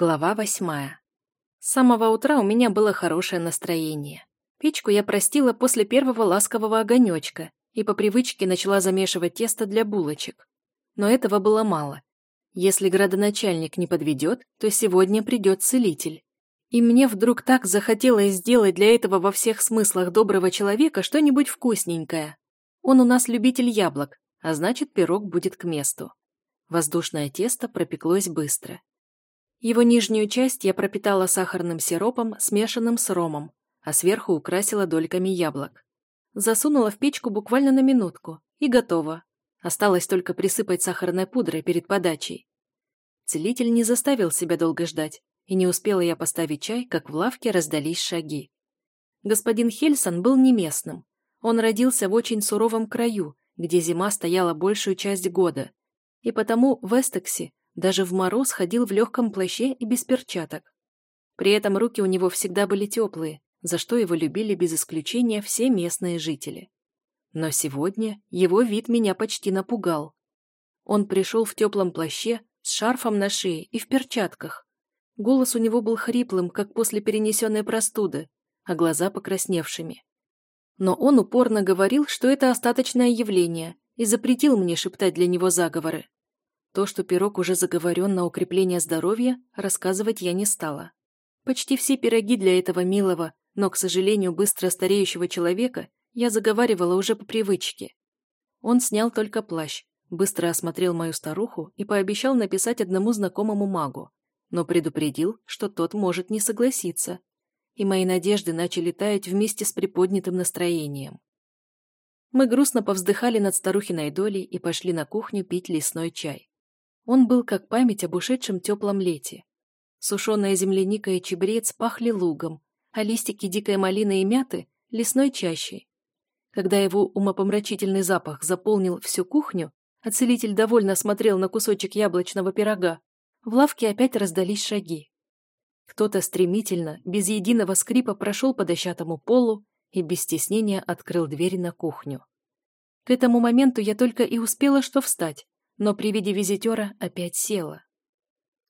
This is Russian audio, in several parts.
Глава восьмая. С самого утра у меня было хорошее настроение. Печку я простила после первого ласкового огонечка и по привычке начала замешивать тесто для булочек. Но этого было мало. Если градоначальник не подведет, то сегодня придет целитель. И мне вдруг так захотелось сделать для этого во всех смыслах доброго человека что-нибудь вкусненькое. Он у нас любитель яблок, а значит, пирог будет к месту. Воздушное тесто пропеклось быстро. Его нижнюю часть я пропитала сахарным сиропом, смешанным с ромом, а сверху украсила дольками яблок. Засунула в печку буквально на минутку, и готово. Осталось только присыпать сахарной пудрой перед подачей. Целитель не заставил себя долго ждать, и не успела я поставить чай, как в лавке раздались шаги. Господин Хельсон был не местным. Он родился в очень суровом краю, где зима стояла большую часть года, и потому в Эстексе даже в мороз ходил в легком плаще и без перчаток. При этом руки у него всегда были теплые, за что его любили без исключения все местные жители. Но сегодня его вид меня почти напугал. Он пришел в теплом плаще, с шарфом на шее и в перчатках. Голос у него был хриплым, как после перенесенной простуды, а глаза покрасневшими. Но он упорно говорил, что это остаточное явление, и запретил мне шептать для него заговоры. То, что пирог уже заговорен на укрепление здоровья, рассказывать я не стала. Почти все пироги для этого милого, но, к сожалению, быстро стареющего человека я заговаривала уже по привычке. Он снял только плащ, быстро осмотрел мою старуху и пообещал написать одному знакомому магу, но предупредил, что тот может не согласиться. И мои надежды начали таять вместе с приподнятым настроением. Мы грустно повздыхали над старухиной долей и пошли на кухню пить лесной чай. Он был как память об ушедшем теплом лете. Сушеная земляника и чебрец пахли лугом, а листики дикой малины и мяты — лесной чащей. Когда его умопомрачительный запах заполнил всю кухню, а целитель довольно смотрел на кусочек яблочного пирога, в лавке опять раздались шаги. Кто-то стремительно, без единого скрипа прошел по дощатому полу и без стеснения открыл дверь на кухню. К этому моменту я только и успела что встать, но при виде визитера опять села.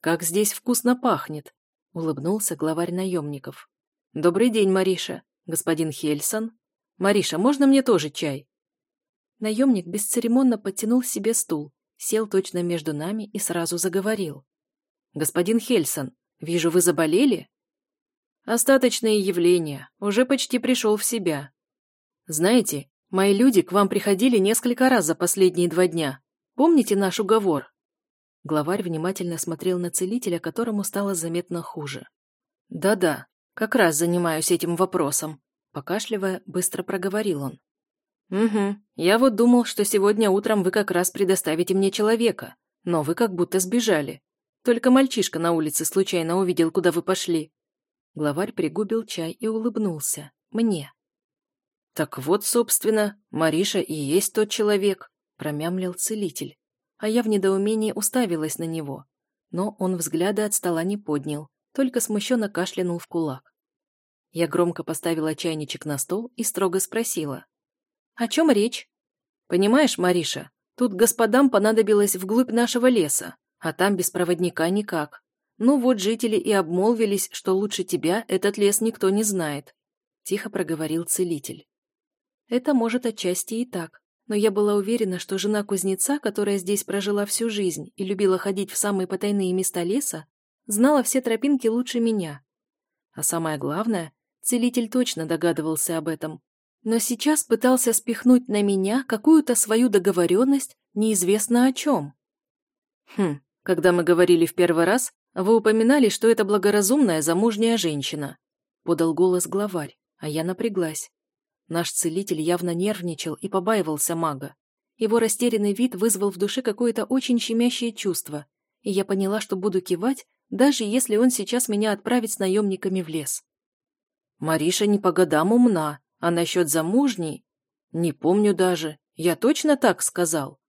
«Как здесь вкусно пахнет!» — улыбнулся главарь наемников. «Добрый день, Мариша. Господин Хельсон. Мариша, можно мне тоже чай?» Наемник бесцеремонно подтянул себе стул, сел точно между нами и сразу заговорил. «Господин Хельсон, вижу, вы заболели?» «Остаточные явления. Уже почти пришел в себя. Знаете, мои люди к вам приходили несколько раз за последние два дня, Помните наш уговор?» Главарь внимательно смотрел на целителя, которому стало заметно хуже. «Да-да, как раз занимаюсь этим вопросом», — покашливая, быстро проговорил он. «Угу, я вот думал, что сегодня утром вы как раз предоставите мне человека, но вы как будто сбежали. Только мальчишка на улице случайно увидел, куда вы пошли». Главарь пригубил чай и улыбнулся. Мне. «Так вот, собственно, Мариша и есть тот человек промямлил целитель, а я в недоумении уставилась на него, но он взгляда от стола не поднял, только смущенно кашлянул в кулак. Я громко поставила чайничек на стол и строго спросила. «О чем речь?» «Понимаешь, Мариша, тут господам понадобилось вглубь нашего леса, а там без проводника никак. Ну вот жители и обмолвились, что лучше тебя этот лес никто не знает», — тихо проговорил целитель. «Это может отчасти и так, но я была уверена, что жена кузнеца, которая здесь прожила всю жизнь и любила ходить в самые потайные места леса, знала все тропинки лучше меня. А самое главное, целитель точно догадывался об этом. Но сейчас пытался спихнуть на меня какую-то свою договоренность неизвестно о чем. Хм, когда мы говорили в первый раз, вы упоминали, что это благоразумная замужняя женщина, подал голос главарь, а я напряглась. Наш целитель явно нервничал и побаивался мага. Его растерянный вид вызвал в душе какое-то очень щемящее чувство, и я поняла, что буду кивать, даже если он сейчас меня отправит с наемниками в лес. Мариша не по годам умна, а насчет замужней... Не помню даже. Я точно так сказал?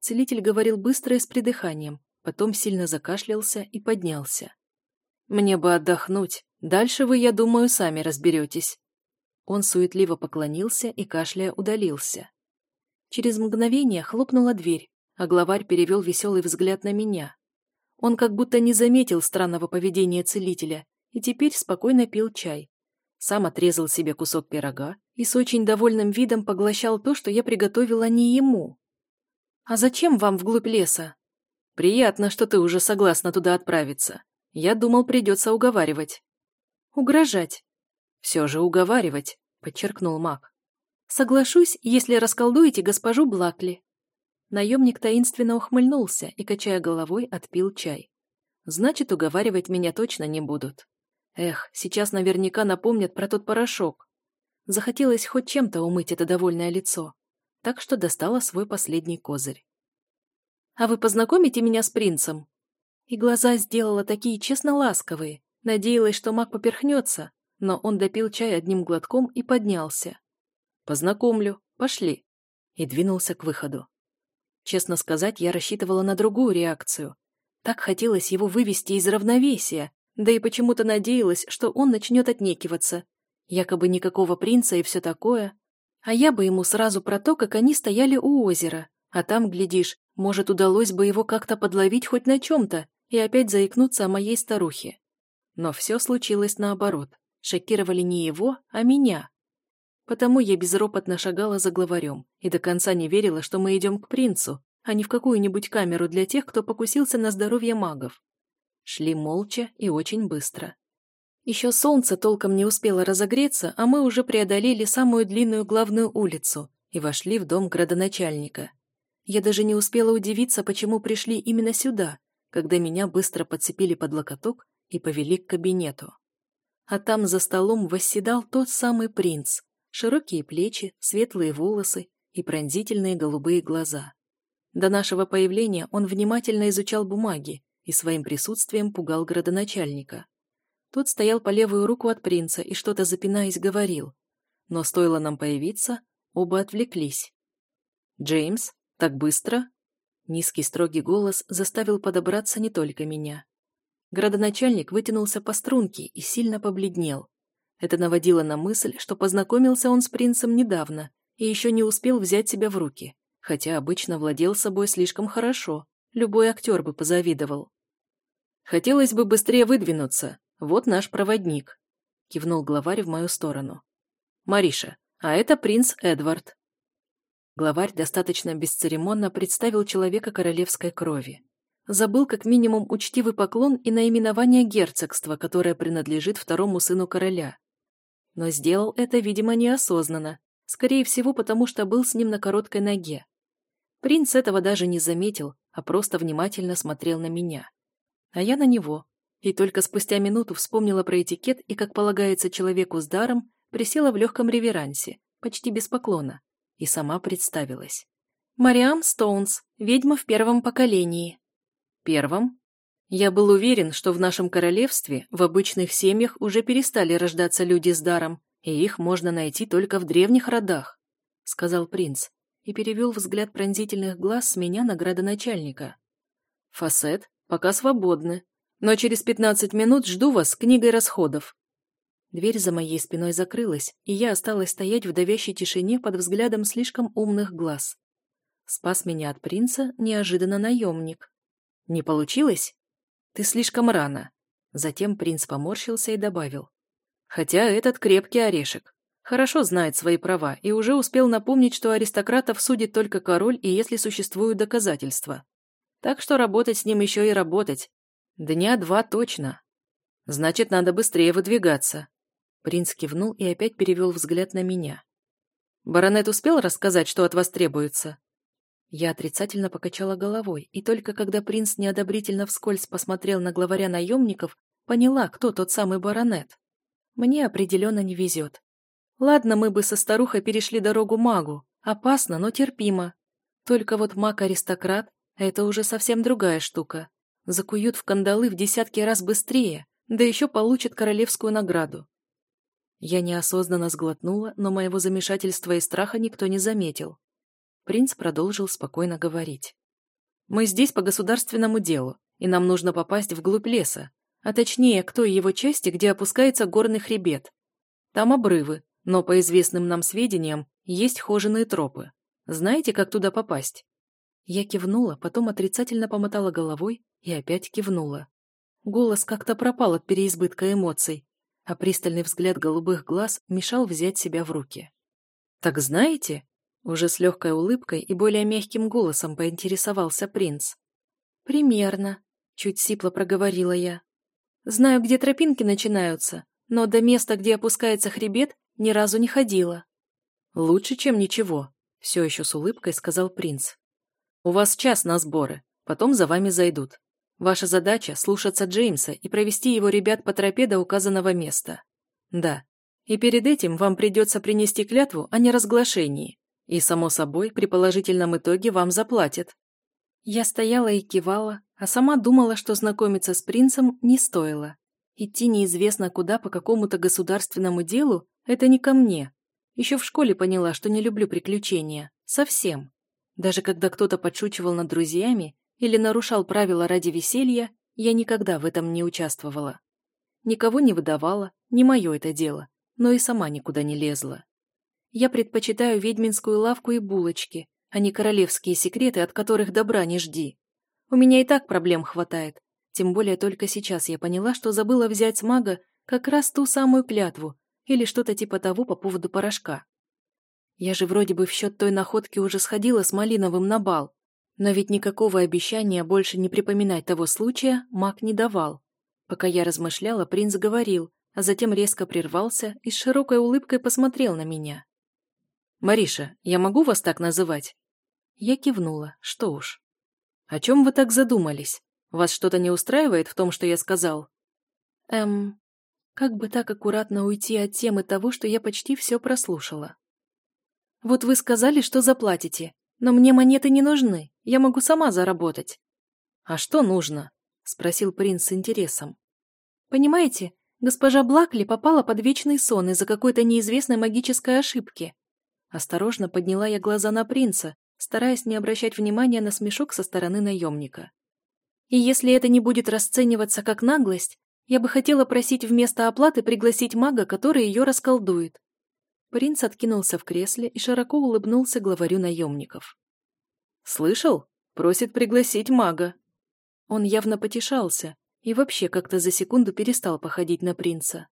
Целитель говорил быстро и с придыханием, потом сильно закашлялся и поднялся. Мне бы отдохнуть. Дальше вы, я думаю, сами разберетесь. Он суетливо поклонился и, кашляя, удалился. Через мгновение хлопнула дверь, а главарь перевел веселый взгляд на меня. Он как будто не заметил странного поведения целителя и теперь спокойно пил чай. Сам отрезал себе кусок пирога и с очень довольным видом поглощал то, что я приготовила не ему. «А зачем вам вглубь леса?» «Приятно, что ты уже согласна туда отправиться. Я думал, придется уговаривать». «Угрожать». «Все же уговаривать», — подчеркнул маг. «Соглашусь, если расколдуете госпожу Блакли». Наемник таинственно ухмыльнулся и, качая головой, отпил чай. «Значит, уговаривать меня точно не будут. Эх, сейчас наверняка напомнят про тот порошок. Захотелось хоть чем-то умыть это довольное лицо так что достала свой последний козырь. «А вы познакомите меня с принцем?» И глаза сделала такие честно ласковые, надеялась, что маг поперхнется, но он допил чай одним глотком и поднялся. «Познакомлю, пошли», и двинулся к выходу. Честно сказать, я рассчитывала на другую реакцию. Так хотелось его вывести из равновесия, да и почему-то надеялась, что он начнет отнекиваться. Якобы никакого принца и все такое, а я бы ему сразу про то, как они стояли у озера. А там, глядишь, может, удалось бы его как-то подловить хоть на чем-то и опять заикнуться о моей старухе. Но все случилось наоборот. Шокировали не его, а меня. Потому я безропотно шагала за главарем и до конца не верила, что мы идем к принцу, а не в какую-нибудь камеру для тех, кто покусился на здоровье магов. Шли молча и очень быстро. Еще солнце толком не успело разогреться, а мы уже преодолели самую длинную главную улицу и вошли в дом градоначальника. Я даже не успела удивиться, почему пришли именно сюда, когда меня быстро подцепили под локоток и повели к кабинету. А там за столом восседал тот самый принц, широкие плечи, светлые волосы и пронзительные голубые глаза. До нашего появления он внимательно изучал бумаги и своим присутствием пугал градоначальника. Тот стоял по левую руку от принца и что-то запинаясь говорил. Но стоило нам появиться, оба отвлеклись. «Джеймс, так быстро?» Низкий строгий голос заставил подобраться не только меня. Градоначальник вытянулся по струнке и сильно побледнел. Это наводило на мысль, что познакомился он с принцем недавно и еще не успел взять себя в руки, хотя обычно владел собой слишком хорошо, любой актер бы позавидовал. «Хотелось бы быстрее выдвинуться», «Вот наш проводник», — кивнул главарь в мою сторону. «Мариша, а это принц Эдвард». Главарь достаточно бесцеремонно представил человека королевской крови. Забыл как минимум учтивый поклон и наименование герцогства, которое принадлежит второму сыну короля. Но сделал это, видимо, неосознанно, скорее всего, потому что был с ним на короткой ноге. Принц этого даже не заметил, а просто внимательно смотрел на меня. А я на него, и только спустя минуту вспомнила про этикет и, как полагается человеку с даром, присела в легком реверансе, почти без поклона, и сама представилась. «Мариам Стоунс, ведьма в первом поколении». «Первом?» Я был уверен, что в нашем королевстве в обычных семьях уже перестали рождаться люди с даром, и их можно найти только в древних родах», — сказал принц и перевел взгляд пронзительных глаз с меня на градоначальника. «Фасет, пока свободны, но через пятнадцать минут жду вас с книгой расходов». Дверь за моей спиной закрылась, и я осталась стоять в давящей тишине под взглядом слишком умных глаз. Спас меня от принца неожиданно наемник. «Не получилось? Ты слишком рано». Затем принц поморщился и добавил. «Хотя этот крепкий орешек. Хорошо знает свои права и уже успел напомнить, что аристократов судит только король и если существуют доказательства. Так что работать с ним еще и работать, Дня два точно. Значит, надо быстрее выдвигаться. Принц кивнул и опять перевел взгляд на меня. Баронет успел рассказать, что от вас требуется? Я отрицательно покачала головой, и только когда принц неодобрительно вскользь посмотрел на главаря наемников, поняла, кто тот самый баронет. Мне определенно не везет. Ладно, мы бы со старухой перешли дорогу магу. Опасно, но терпимо. Только вот маг-аристократ — это уже совсем другая штука закуют в кандалы в десятки раз быстрее, да еще получат королевскую награду. Я неосознанно сглотнула, но моего замешательства и страха никто не заметил. Принц продолжил спокойно говорить. «Мы здесь по государственному делу, и нам нужно попасть вглубь леса, а точнее к той его части, где опускается горный хребет. Там обрывы, но, по известным нам сведениям, есть хоженые тропы. Знаете, как туда попасть?» Я кивнула, потом отрицательно помотала головой и опять кивнула. Голос как-то пропал от переизбытка эмоций, а пристальный взгляд голубых глаз мешал взять себя в руки. «Так знаете?» Уже с легкой улыбкой и более мягким голосом поинтересовался принц. «Примерно», — чуть сипло проговорила я. «Знаю, где тропинки начинаются, но до места, где опускается хребет, ни разу не ходила». «Лучше, чем ничего», — все еще с улыбкой сказал принц. «У вас час на сборы, потом за вами зайдут. Ваша задача – слушаться Джеймса и провести его ребят по тропе до указанного места. Да. И перед этим вам придется принести клятву о неразглашении. И, само собой, при положительном итоге вам заплатят. Я стояла и кивала, а сама думала, что знакомиться с принцем не стоило. Идти неизвестно куда по какому-то государственному делу – это не ко мне. Еще в школе поняла, что не люблю приключения. Совсем. Даже когда кто-то подшучивал над друзьями, или нарушал правила ради веселья, я никогда в этом не участвовала. Никого не выдавала, не мое это дело, но и сама никуда не лезла. Я предпочитаю ведьминскую лавку и булочки, а не королевские секреты, от которых добра не жди. У меня и так проблем хватает, тем более только сейчас я поняла, что забыла взять с мага как раз ту самую клятву или что-то типа того по поводу порошка. Я же вроде бы в счет той находки уже сходила с Малиновым на бал, но ведь никакого обещания больше не припоминать того случая маг не давал. Пока я размышляла, принц говорил, а затем резко прервался и с широкой улыбкой посмотрел на меня. «Мариша, я могу вас так называть?» Я кивнула, что уж. «О чем вы так задумались? Вас что-то не устраивает в том, что я сказал?» «Эм, как бы так аккуратно уйти от темы того, что я почти все прослушала?» «Вот вы сказали, что заплатите, но мне монеты не нужны, я могу сама заработать. А что нужно? Спросил принц с интересом. Понимаете, госпожа Блакли попала под вечный сон из-за какой-то неизвестной магической ошибки. Осторожно подняла я глаза на принца, стараясь не обращать внимания на смешок со стороны наемника. И если это не будет расцениваться как наглость, я бы хотела просить вместо оплаты пригласить мага, который ее расколдует. Принц откинулся в кресле и широко улыбнулся главарю наемников. «Слышал? Просит пригласить мага». Он явно потешался и вообще как-то за секунду перестал походить на принца.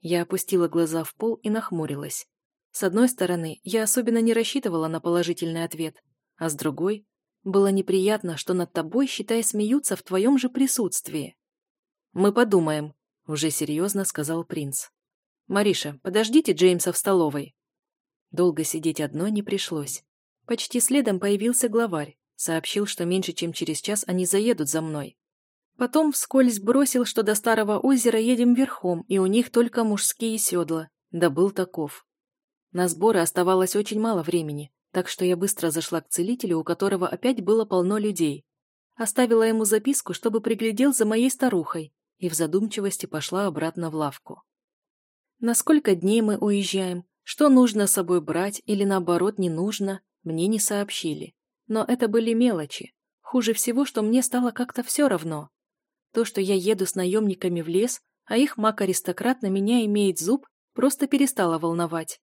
Я опустила глаза в пол и нахмурилась. С одной стороны, я особенно не рассчитывала на положительный ответ, а с другой, было неприятно, что над тобой, считай, смеются в твоем же присутствии. «Мы подумаем», — уже серьезно сказал принц. «Мариша, подождите Джеймса в столовой». Долго сидеть одной не пришлось. Почти следом появился главарь, сообщил, что меньше чем через час они заедут за мной. Потом вскользь бросил, что до Старого озера едем верхом, и у них только мужские седла. Да был таков. На сборы оставалось очень мало времени, так что я быстро зашла к целителю, у которого опять было полно людей. Оставила ему записку, чтобы приглядел за моей старухой, и в задумчивости пошла обратно в лавку. На сколько дней мы уезжаем? Что нужно с собой брать или наоборот не нужно? Мне не сообщили. Но это были мелочи. Хуже всего, что мне стало как-то все равно. То, что я еду с наемниками в лес, а их маг-аристократ на меня имеет зуб, просто перестало волновать.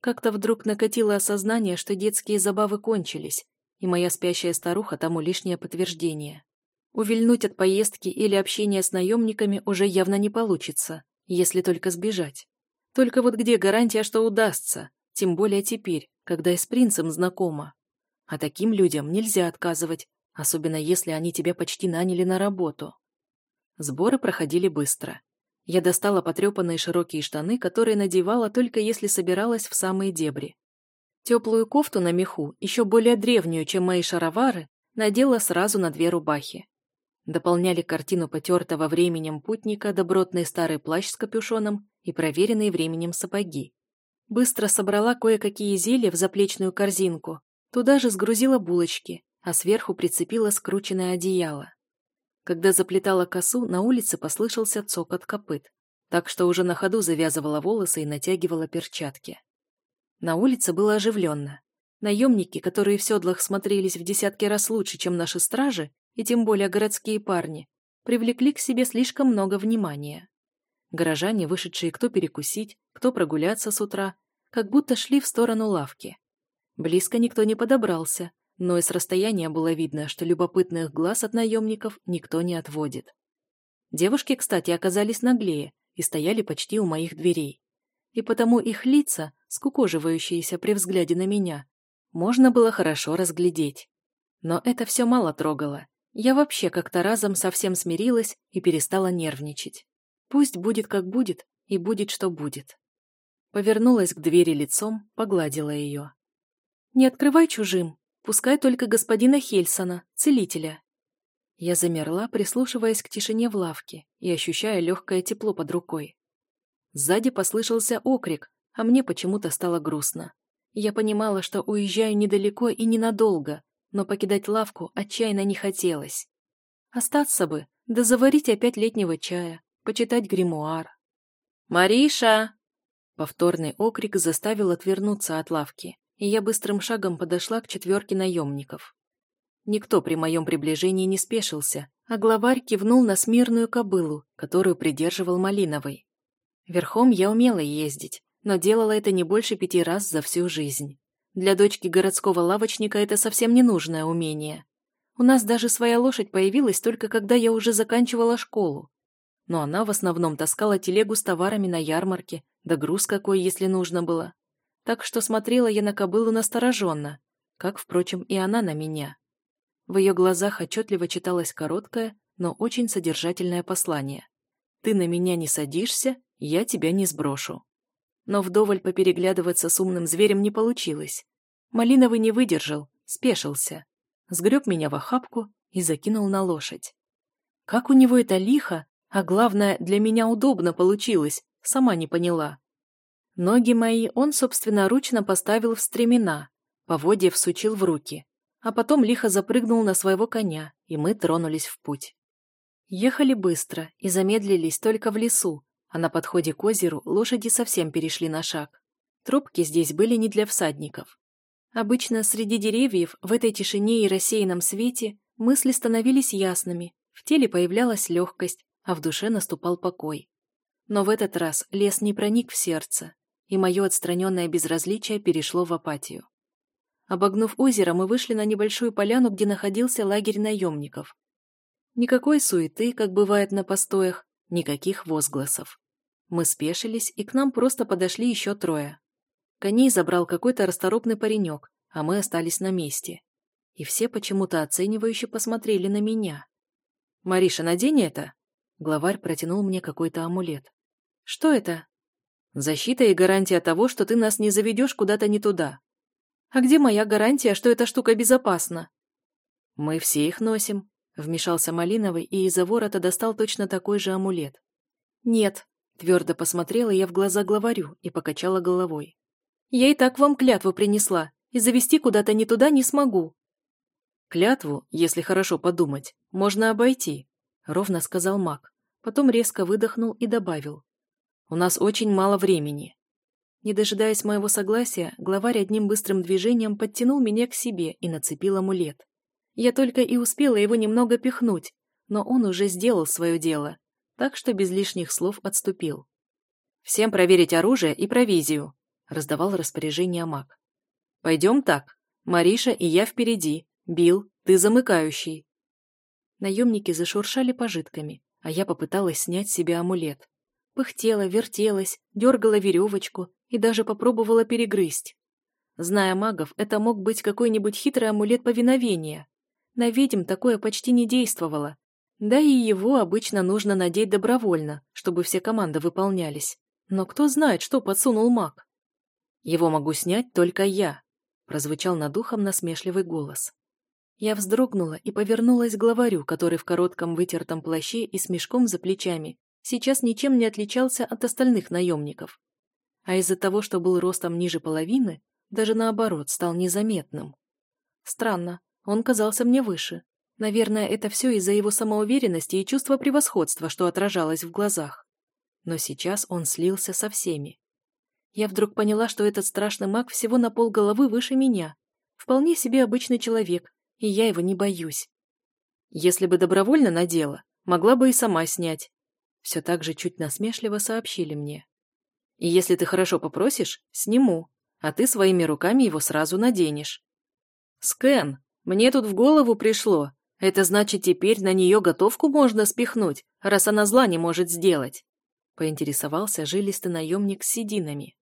Как-то вдруг накатило осознание, что детские забавы кончились, и моя спящая старуха тому лишнее подтверждение. Увильнуть от поездки или общения с наемниками уже явно не получится, если только сбежать. Только вот где гарантия, что удастся? Тем более теперь, когда и с принцем знакома. А таким людям нельзя отказывать, особенно если они тебя почти наняли на работу. Сборы проходили быстро. Я достала потрепанные широкие штаны, которые надевала только если собиралась в самые дебри. Теплую кофту на меху, еще более древнюю, чем мои шаровары, надела сразу на две рубахи. Дополняли картину потертого временем путника добротный старый плащ с капюшоном и проверенные временем сапоги. Быстро собрала кое-какие зелья в заплечную корзинку, туда же сгрузила булочки, а сверху прицепила скрученное одеяло. Когда заплетала косу, на улице послышался цокот копыт, так что уже на ходу завязывала волосы и натягивала перчатки. На улице было оживленно. Наемники, которые в седлах смотрелись в десятки раз лучше, чем наши стражи, и тем более городские парни, привлекли к себе слишком много внимания. Горожане, вышедшие кто перекусить, кто прогуляться с утра, как будто шли в сторону лавки. Близко никто не подобрался, но и с расстояния было видно, что любопытных глаз от наемников никто не отводит. Девушки, кстати, оказались наглее и стояли почти у моих дверей. И потому их лица, скукоживающиеся при взгляде на меня, можно было хорошо разглядеть. Но это все мало трогало. Я вообще как-то разом совсем смирилась и перестала нервничать. Пусть будет как будет, и будет что будет. Повернулась к двери лицом, погладила ее. «Не открывай чужим, пускай только господина Хельсона, целителя». Я замерла, прислушиваясь к тишине в лавке и ощущая легкое тепло под рукой. Сзади послышался окрик, а мне почему-то стало грустно. Я понимала, что уезжаю недалеко и ненадолго, но покидать лавку отчаянно не хотелось. Остаться бы, да заварить опять летнего чая, почитать гримуар. «Мариша!» Повторный окрик заставил отвернуться от лавки, и я быстрым шагом подошла к четверке наемников. Никто при моем приближении не спешился, а главарь кивнул на смирную кобылу, которую придерживал Малиновой. Верхом я умела ездить, но делала это не больше пяти раз за всю жизнь. Для дочки городского лавочника это совсем ненужное умение. У нас даже своя лошадь появилась только когда я уже заканчивала школу. Но она в основном таскала телегу с товарами на ярмарке, да груз какой, если нужно было. Так что смотрела я на кобылу настороженно, как, впрочем, и она на меня. В ее глазах отчетливо читалось короткое, но очень содержательное послание. «Ты на меня не садишься, я тебя не сброшу». Но вдоволь попереглядываться с умным зверем не получилось. Малиновый не выдержал, спешился. Сгреб меня в охапку и закинул на лошадь. Как у него это лихо, а главное, для меня удобно получилось, сама не поняла. Ноги мои он собственноручно поставил в стремена, поводья всучил в руки, а потом лихо запрыгнул на своего коня, и мы тронулись в путь. Ехали быстро и замедлились только в лесу, а на подходе к озеру лошади совсем перешли на шаг. Трубки здесь были не для всадников. Обычно среди деревьев, в этой тишине и рассеянном свете, мысли становились ясными, в теле появлялась легкость, а в душе наступал покой. Но в этот раз лес не проник в сердце, и мое отстраненное безразличие перешло в апатию. Обогнув озеро, мы вышли на небольшую поляну, где находился лагерь наемников. Никакой суеты, как бывает на постоях, никаких возгласов. Мы спешились, и к нам просто подошли еще трое. Коней забрал какой-то расторопный паренек, а мы остались на месте. И все почему-то оценивающе посмотрели на меня. «Мариша, надень это!» Главарь протянул мне какой-то амулет. «Что это?» «Защита и гарантия того, что ты нас не заведешь куда-то не туда». «А где моя гарантия, что эта штука безопасна?» «Мы все их носим», — вмешался Малиновый и из-за ворота достал точно такой же амулет. «Нет», Твердо посмотрела я в глаза главарю и покачала головой. «Я и так вам клятву принесла, и завести куда-то не туда не смогу». «Клятву, если хорошо подумать, можно обойти», — ровно сказал маг. Потом резко выдохнул и добавил. «У нас очень мало времени». Не дожидаясь моего согласия, главарь одним быстрым движением подтянул меня к себе и нацепил амулет. Я только и успела его немного пихнуть, но он уже сделал свое дело так что без лишних слов отступил. «Всем проверить оружие и провизию», — раздавал распоряжение маг. «Пойдем так. Мариша и я впереди. Бил, ты замыкающий». Наемники зашуршали пожитками, а я попыталась снять себе амулет. Пыхтела, вертелась, дергала веревочку и даже попробовала перегрызть. Зная магов, это мог быть какой-нибудь хитрый амулет повиновения. На ведьм такое почти не действовало, да и его обычно нужно надеть добровольно, чтобы все команды выполнялись. Но кто знает, что подсунул маг? Его могу снять только я, прозвучал над ухом насмешливый голос. Я вздрогнула и повернулась к главарю, который в коротком вытертом плаще и с мешком за плечами сейчас ничем не отличался от остальных наемников. А из-за того, что был ростом ниже половины, даже наоборот стал незаметным. Странно, он казался мне выше, Наверное, это все из-за его самоуверенности и чувства превосходства, что отражалось в глазах. Но сейчас он слился со всеми. Я вдруг поняла, что этот страшный маг всего на полголовы выше меня. Вполне себе обычный человек, и я его не боюсь. Если бы добровольно надела, могла бы и сама снять. Все так же чуть насмешливо сообщили мне. И если ты хорошо попросишь, сниму, а ты своими руками его сразу наденешь. Скэн, Мне тут в голову пришло. Это значит, теперь на нее готовку можно спихнуть, раз она зла не может сделать. Поинтересовался жилистый наемник с сединами.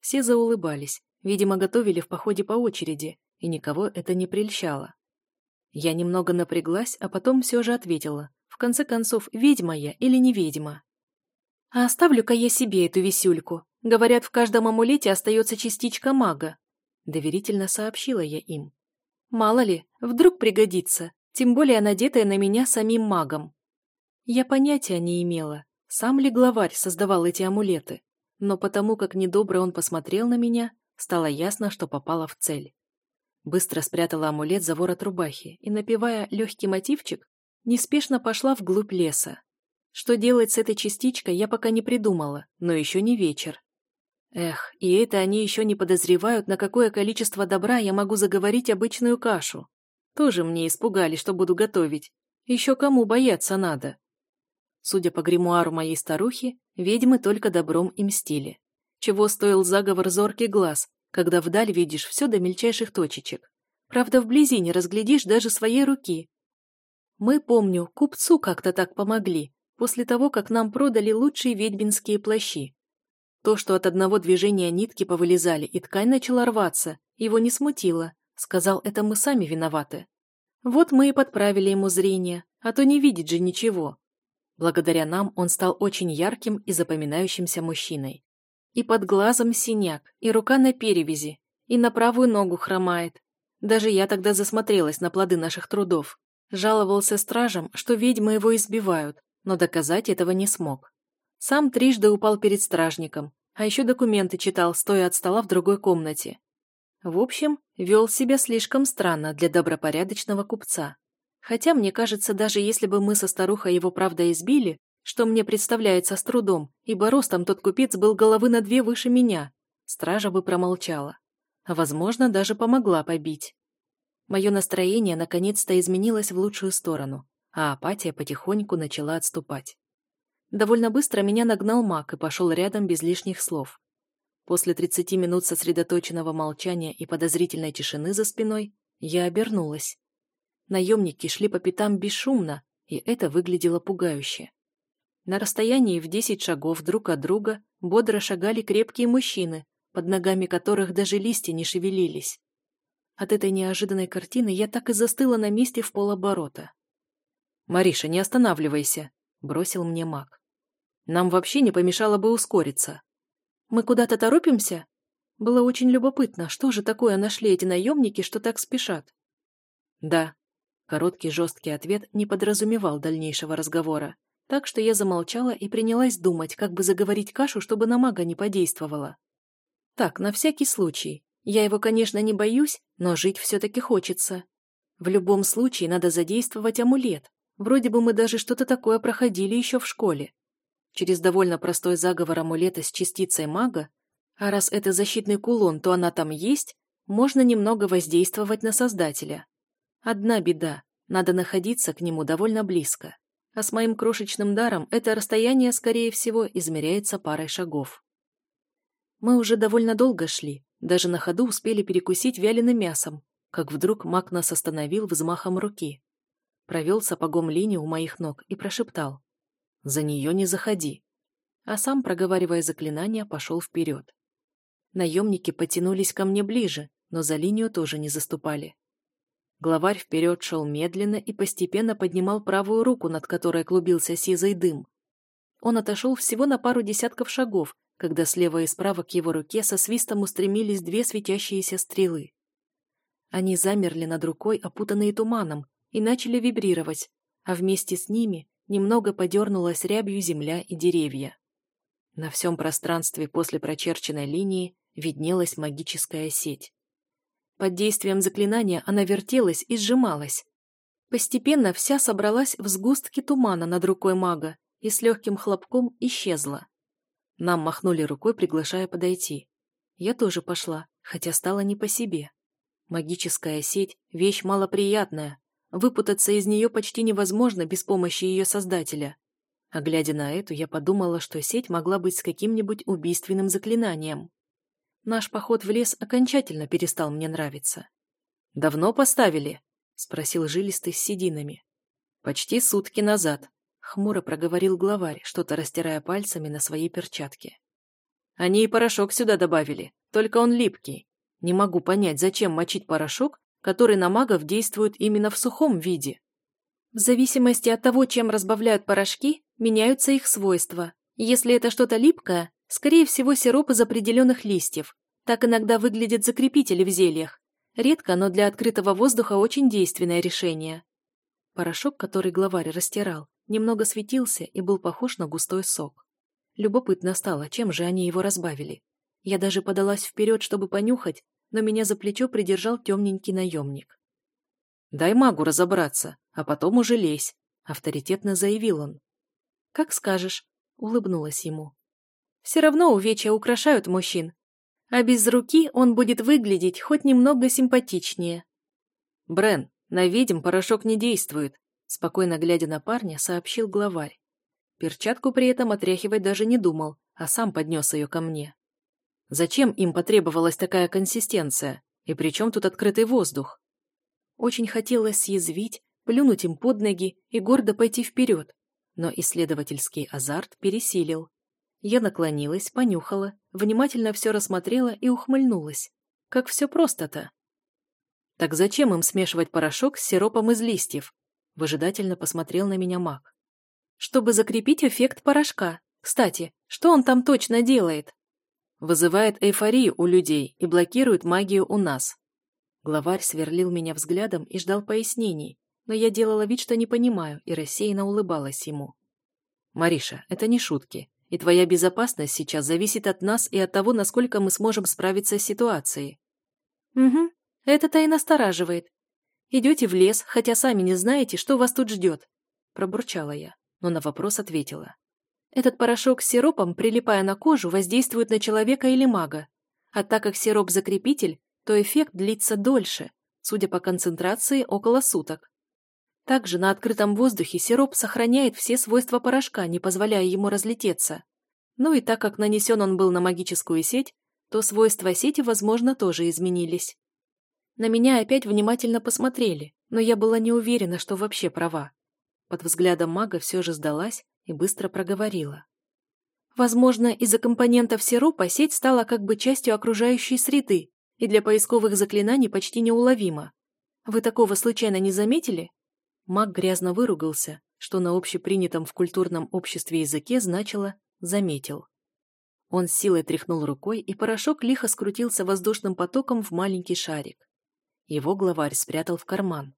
Все заулыбались, видимо, готовили в походе по очереди, и никого это не прельщало. Я немного напряглась, а потом все же ответила. В конце концов, ведьма я или не ведьма? А оставлю-ка я себе эту висюльку. Говорят, в каждом амулете остается частичка мага. Доверительно сообщила я им. Мало ли, вдруг пригодится, тем более надетая на меня самим магом. Я понятия не имела, сам ли главарь создавал эти амулеты, но потому как недобро он посмотрел на меня, стало ясно, что попала в цель. Быстро спрятала амулет за ворот рубахи и, напевая легкий мотивчик, неспешно пошла вглубь леса. Что делать с этой частичкой, я пока не придумала, но еще не вечер. Эх, и это они еще не подозревают, на какое количество добра я могу заговорить обычную кашу. Тоже мне испугали, что буду готовить. Еще кому бояться надо. Судя по гримуару моей старухи, ведьмы только добром и мстили. Чего стоил заговор зоркий глаз, когда вдаль видишь все до мельчайших точечек. Правда, вблизи не разглядишь даже своей руки. Мы, помню, купцу как-то так помогли, после того, как нам продали лучшие ведьминские плащи. То, что от одного движения нитки повылезали и ткань начала рваться, его не смутило. Сказал, это мы сами виноваты. Вот мы и подправили ему зрение, а то не видит же ничего. Благодаря нам он стал очень ярким и запоминающимся мужчиной. И под глазом синяк, и рука на перевязи, и на правую ногу хромает. Даже я тогда засмотрелась на плоды наших трудов. Жаловался стражам, что ведьмы его избивают, но доказать этого не смог. Сам трижды упал перед стражником, а еще документы читал, стоя от стола в другой комнате. В общем, вел себя слишком странно для добропорядочного купца. Хотя, мне кажется, даже если бы мы со старухой его правда избили, что мне представляется с трудом, ибо ростом тот купец был головы на две выше меня, стража бы промолчала. Возможно, даже помогла побить. Мое настроение наконец-то изменилось в лучшую сторону а апатия потихоньку начала отступать. Довольно быстро меня нагнал маг и пошел рядом без лишних слов. После 30 минут сосредоточенного молчания и подозрительной тишины за спиной я обернулась. Наемники шли по пятам бесшумно, и это выглядело пугающе. На расстоянии в 10 шагов друг от друга бодро шагали крепкие мужчины, под ногами которых даже листья не шевелились. От этой неожиданной картины я так и застыла на месте в полоборота. «Мариша, не останавливайся», — бросил мне маг. «Нам вообще не помешало бы ускориться». «Мы куда-то торопимся?» Было очень любопытно, что же такое нашли эти наемники, что так спешат. «Да». Короткий жесткий ответ не подразумевал дальнейшего разговора, так что я замолчала и принялась думать, как бы заговорить кашу, чтобы на мага не подействовала. Так, на всякий случай. Я его, конечно, не боюсь, но жить все-таки хочется. В любом случае надо задействовать амулет, Вроде бы мы даже что-то такое проходили еще в школе. Через довольно простой заговор амулета с частицей мага, а раз это защитный кулон, то она там есть, можно немного воздействовать на создателя. Одна беда – надо находиться к нему довольно близко. А с моим крошечным даром это расстояние, скорее всего, измеряется парой шагов. Мы уже довольно долго шли, даже на ходу успели перекусить вяленым мясом, как вдруг маг нас остановил взмахом руки провел сапогом линию у моих ног и прошептал «За нее не заходи», а сам, проговаривая заклинание, пошел вперед. Наемники потянулись ко мне ближе, но за линию тоже не заступали. Главарь вперед шел медленно и постепенно поднимал правую руку, над которой клубился сизый дым. Он отошел всего на пару десятков шагов, когда слева и справа к его руке со свистом устремились две светящиеся стрелы. Они замерли над рукой, опутанные туманом, и начали вибрировать, а вместе с ними немного подернулась рябью земля и деревья. На всем пространстве после прочерченной линии виднелась магическая сеть. Под действием заклинания она вертелась и сжималась. Постепенно вся собралась в сгустке тумана над рукой мага и с легким хлопком исчезла. Нам махнули рукой, приглашая подойти. Я тоже пошла, хотя стала не по себе. Магическая сеть – вещь малоприятная, Выпутаться из нее почти невозможно без помощи ее создателя. А глядя на эту, я подумала, что сеть могла быть с каким-нибудь убийственным заклинанием. Наш поход в лес окончательно перестал мне нравиться. «Давно поставили?» — спросил жилистый с сединами. «Почти сутки назад», — хмуро проговорил главарь, что-то растирая пальцами на своей перчатке. «Они и порошок сюда добавили, только он липкий. Не могу понять, зачем мочить порошок, который на магов действует именно в сухом виде. В зависимости от того, чем разбавляют порошки, меняются их свойства. Если это что-то липкое, скорее всего сироп из определенных листьев. Так иногда выглядят закрепители в зельях. Редко, но для открытого воздуха очень действенное решение. Порошок, который главарь растирал, немного светился и был похож на густой сок. Любопытно стало, чем же они его разбавили. Я даже подалась вперед, чтобы понюхать, но меня за плечо придержал темненький наемник. «Дай магу разобраться, а потом уже лезь», — авторитетно заявил он. «Как скажешь», — улыбнулась ему. «Все равно увечья украшают мужчин, а без руки он будет выглядеть хоть немного симпатичнее». «Брен, на ведьм порошок не действует», — спокойно глядя на парня, сообщил главарь. Перчатку при этом отряхивать даже не думал, а сам поднес ее ко мне. Зачем им потребовалась такая консистенция? И при чем тут открытый воздух? Очень хотелось съязвить, плюнуть им под ноги и гордо пойти вперед, но исследовательский азарт пересилил. Я наклонилась, понюхала, внимательно все рассмотрела и ухмыльнулась. Как все просто-то. Так зачем им смешивать порошок с сиропом из листьев? Выжидательно посмотрел на меня маг. Чтобы закрепить эффект порошка. Кстати, что он там точно делает? Вызывает эйфорию у людей и блокирует магию у нас. Главарь сверлил меня взглядом и ждал пояснений, но я делала вид, что не понимаю, и рассеянно улыбалась ему. «Мариша, это не шутки, и твоя безопасность сейчас зависит от нас и от того, насколько мы сможем справиться с ситуацией». «Угу, это-то и настораживает. Идете в лес, хотя сами не знаете, что вас тут ждет», пробурчала я, но на вопрос ответила. Этот порошок с сиропом, прилипая на кожу, воздействует на человека или мага. А так как сироп закрепитель, то эффект длится дольше, судя по концентрации, около суток. Также на открытом воздухе сироп сохраняет все свойства порошка, не позволяя ему разлететься. Ну и так как нанесен он был на магическую сеть, то свойства сети, возможно, тоже изменились. На меня опять внимательно посмотрели, но я была не уверена, что вообще права. Под взглядом мага все же сдалась и быстро проговорила. Возможно, из-за компонентов сиропа сеть стала как бы частью окружающей среды и для поисковых заклинаний почти неуловима. Вы такого случайно не заметили? Маг грязно выругался, что на общепринятом в культурном обществе языке значило «заметил». Он с силой тряхнул рукой, и порошок лихо скрутился воздушным потоком в маленький шарик. Его главарь спрятал в карман.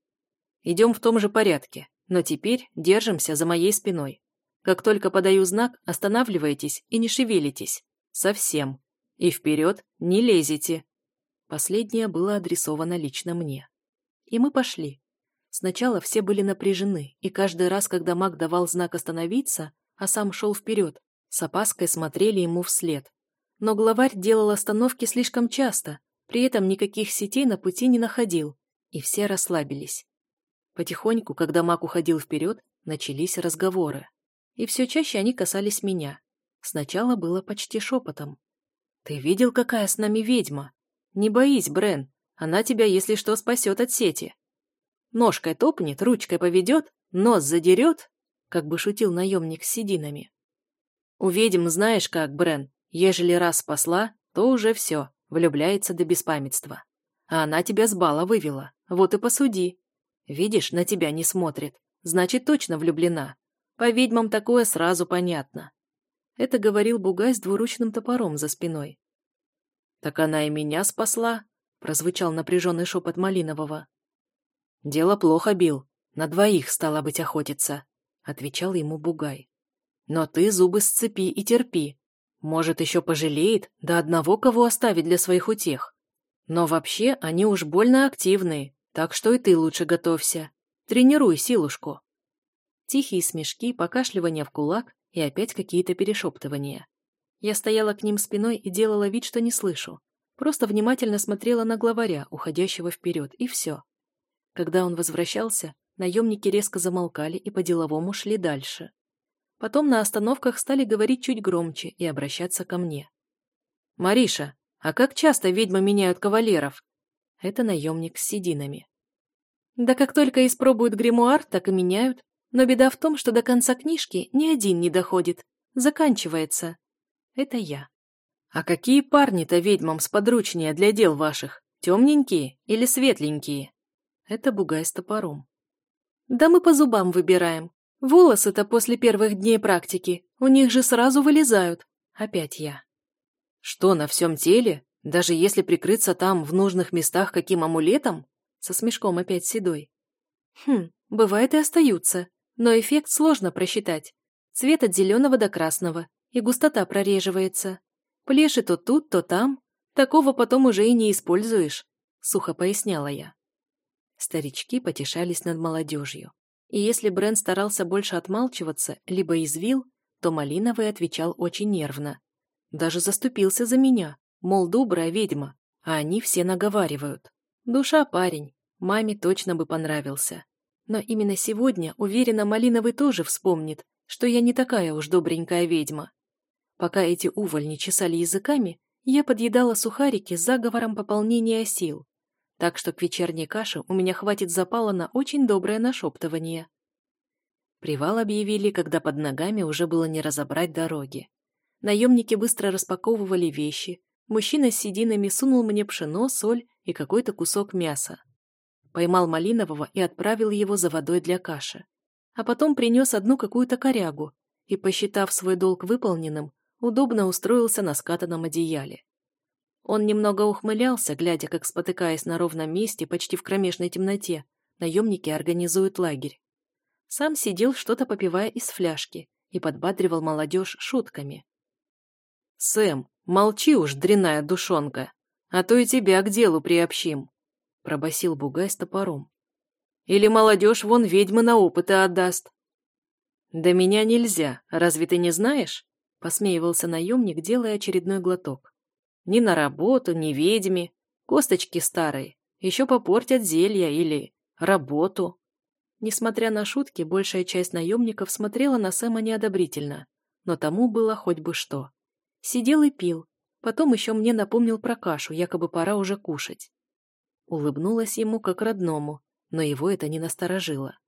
«Идем в том же порядке, но теперь держимся за моей спиной. Как только подаю знак, останавливайтесь и не шевелитесь. Совсем. И вперед не лезете. Последнее было адресовано лично мне. И мы пошли. Сначала все были напряжены, и каждый раз, когда маг давал знак остановиться, а сам шел вперед, с опаской смотрели ему вслед. Но главарь делал остановки слишком часто, при этом никаких сетей на пути не находил, и все расслабились. Потихоньку, когда маг уходил вперед, начались разговоры. И все чаще они касались меня. Сначала было почти шепотом. «Ты видел, какая с нами ведьма? Не боись, Брен, она тебя, если что, спасет от сети. Ножкой топнет, ручкой поведет, нос задерет», как бы шутил наемник с сединами. «У ведьм знаешь как, Брен, ежели раз спасла, то уже все, влюбляется до беспамятства. А она тебя с бала вывела, вот и посуди. Видишь, на тебя не смотрит, значит, точно влюблена. По ведьмам такое сразу понятно. Это говорил Бугай с двуручным топором за спиной. «Так она и меня спасла», — прозвучал напряженный шепот Малинового. «Дело плохо, бил. На двоих стало быть охотиться», — отвечал ему Бугай. «Но ты зубы сцепи и терпи. Может, еще пожалеет, да одного кого оставить для своих утех. Но вообще они уж больно активные, так что и ты лучше готовься. Тренируй силушку». Тихие смешки, покашливание в кулак и опять какие-то перешептывания. Я стояла к ним спиной и делала вид, что не слышу. Просто внимательно смотрела на главаря, уходящего вперед, и все. Когда он возвращался, наемники резко замолкали и по-деловому шли дальше. Потом на остановках стали говорить чуть громче и обращаться ко мне. «Мариша, а как часто ведьмы меняют кавалеров?» Это наемник с сединами. Да как только испробуют гримуар, так и меняют. Но беда в том, что до конца книжки ни один не доходит. Заканчивается. Это я. А какие парни-то ведьмам сподручнее для дел ваших? Темненькие или светленькие? Это бугай с топором. Да мы по зубам выбираем. Волосы-то после первых дней практики. У них же сразу вылезают. Опять я. Что, на всем теле? Даже если прикрыться там, в нужных местах, каким амулетом? Со смешком опять седой. Хм, бывает и остаются. Но эффект сложно просчитать. Цвет от зеленого до красного. И густота прореживается. Плеши то тут, то там. Такого потом уже и не используешь, сухо поясняла я. Старички потешались над молодежью. И если Брент старался больше отмалчиваться, либо извил, то Малиновый отвечал очень нервно. Даже заступился за меня, мол, добрая ведьма, а они все наговаривают. Душа парень, маме точно бы понравился. Но именно сегодня, уверена, Малиновый тоже вспомнит, что я не такая уж добренькая ведьма. Пока эти увольни чесали языками, я подъедала сухарики с заговором пополнения сил. Так что к вечерней каше у меня хватит запала на очень доброе нашептывание. Привал объявили, когда под ногами уже было не разобрать дороги. Наемники быстро распаковывали вещи, Мужчина с сединами сунул мне пшено, соль и какой-то кусок мяса. Поймал малинового и отправил его за водой для каши. А потом принес одну какую-то корягу и, посчитав свой долг выполненным, удобно устроился на скатанном одеяле. Он немного ухмылялся, глядя, как, спотыкаясь на ровном месте, почти в кромешной темноте, наемники организуют лагерь. Сам сидел, что-то попивая из фляжки, и подбадривал молодежь шутками. «Сэм, молчи уж, дряная душонка, а то и тебя к делу приобщим», — пробасил Бугай с топором. «Или молодежь вон ведьмы на опыты отдаст». «Да меня нельзя, разве ты не знаешь?» — посмеивался наемник, делая очередной глоток. «Ни на работу, ни ведьме, косточки старые, еще попортят зелья или работу». Несмотря на шутки, большая часть наемников смотрела на Сэма неодобрительно, но тому было хоть бы что. Сидел и пил. Потом еще мне напомнил про кашу, якобы пора уже кушать. Улыбнулась ему как родному, но его это не насторожило.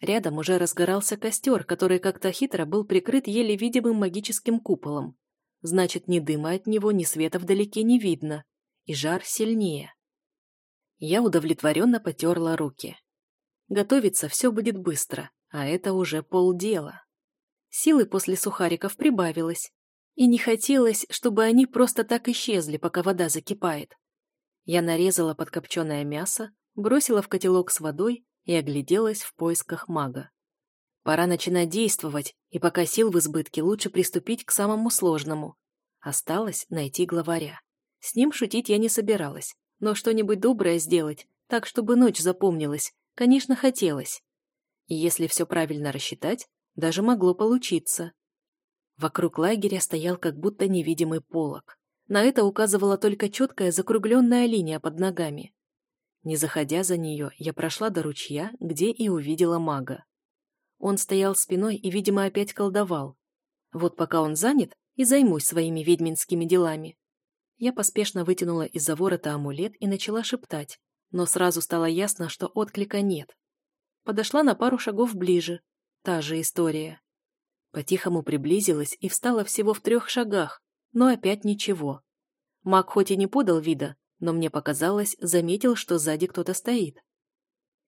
Рядом уже разгорался костер, который как-то хитро был прикрыт еле видимым магическим куполом. Значит, ни дыма от него, ни света вдалеке не видно. И жар сильнее. Я удовлетворенно потерла руки. Готовиться все будет быстро, а это уже полдела. Силы после сухариков прибавилось, и не хотелось, чтобы они просто так исчезли, пока вода закипает. Я нарезала подкопченое мясо, бросила в котелок с водой и огляделась в поисках мага. Пора начинать действовать, и пока сил в избытке, лучше приступить к самому сложному. Осталось найти главаря. С ним шутить я не собиралась, но что-нибудь доброе сделать, так, чтобы ночь запомнилась, конечно, хотелось. И если все правильно рассчитать, даже могло получиться. Вокруг лагеря стоял как будто невидимый полог. На это указывала только четкая закругленная линия под ногами. Не заходя за нее, я прошла до ручья, где и увидела мага. Он стоял спиной и, видимо, опять колдовал. Вот пока он занят, и займусь своими ведьминскими делами. Я поспешно вытянула из-за ворота амулет и начала шептать, но сразу стало ясно, что отклика нет. Подошла на пару шагов ближе. Та же история. По-тихому приблизилась и встала всего в трех шагах, но опять ничего. Маг хоть и не подал вида, но мне показалось, заметил, что сзади кто-то стоит.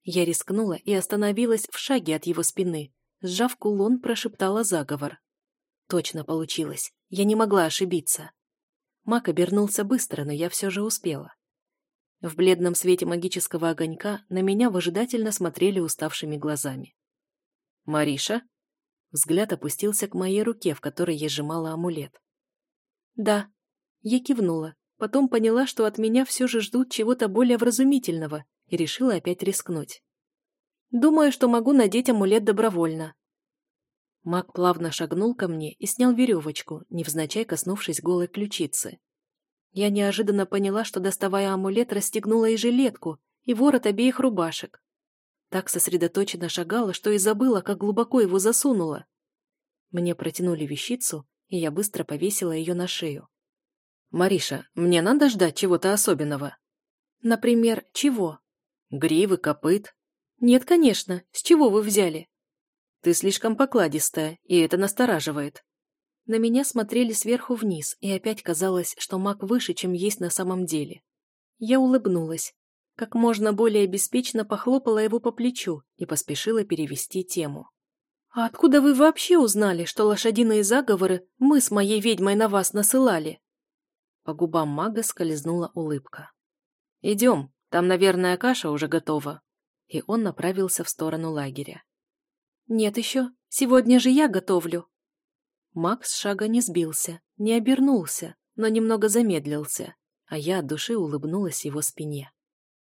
Я рискнула и остановилась в шаге от его спины, сжав кулон, прошептала заговор. Точно получилось, я не могла ошибиться. Маг обернулся быстро, но я все же успела. В бледном свете магического огонька на меня выжидательно смотрели уставшими глазами. «Мариша?» Взгляд опустился к моей руке, в которой я сжимала амулет. «Да». Я кивнула, потом поняла, что от меня все же ждут чего-то более вразумительного, и решила опять рискнуть. «Думаю, что могу надеть амулет добровольно». Маг плавно шагнул ко мне и снял веревочку, невзначай коснувшись голой ключицы. Я неожиданно поняла, что, доставая амулет, расстегнула и жилетку, и ворот обеих рубашек. Так сосредоточенно шагала, что и забыла, как глубоко его засунула. Мне протянули вещицу, и я быстро повесила ее на шею. «Мариша, мне надо ждать чего-то особенного?» «Например, чего?» Гривы, копыт. Нет, конечно. С чего вы взяли? Ты слишком покладистая, и это настораживает. На меня смотрели сверху вниз, и опять казалось, что маг выше, чем есть на самом деле. Я улыбнулась. Как можно более беспечно похлопала его по плечу и поспешила перевести тему. «А откуда вы вообще узнали, что лошадиные заговоры мы с моей ведьмой на вас насылали?» По губам мага скользнула улыбка. «Идем, там, наверное, каша уже готова». И он направился в сторону лагеря. «Нет еще, сегодня же я готовлю», Макс шага не сбился, не обернулся, но немного замедлился, а я от души улыбнулась его спине.